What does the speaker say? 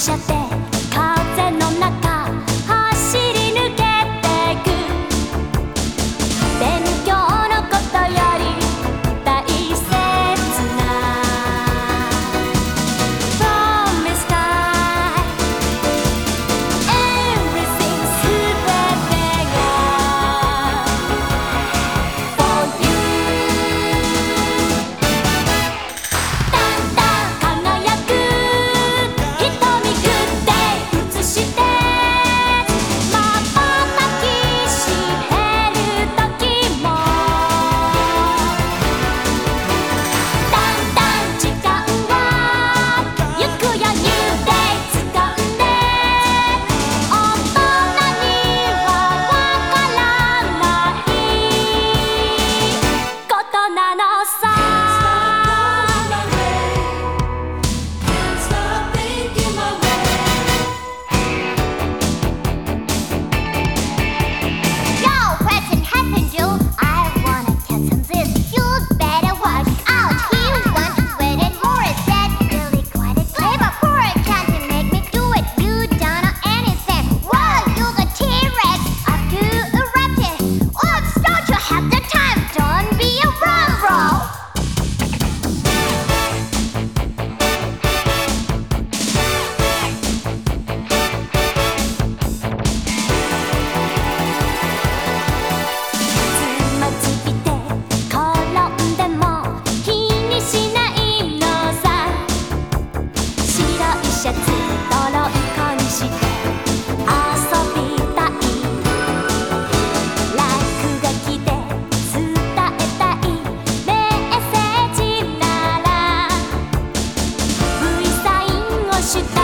shut down. Super-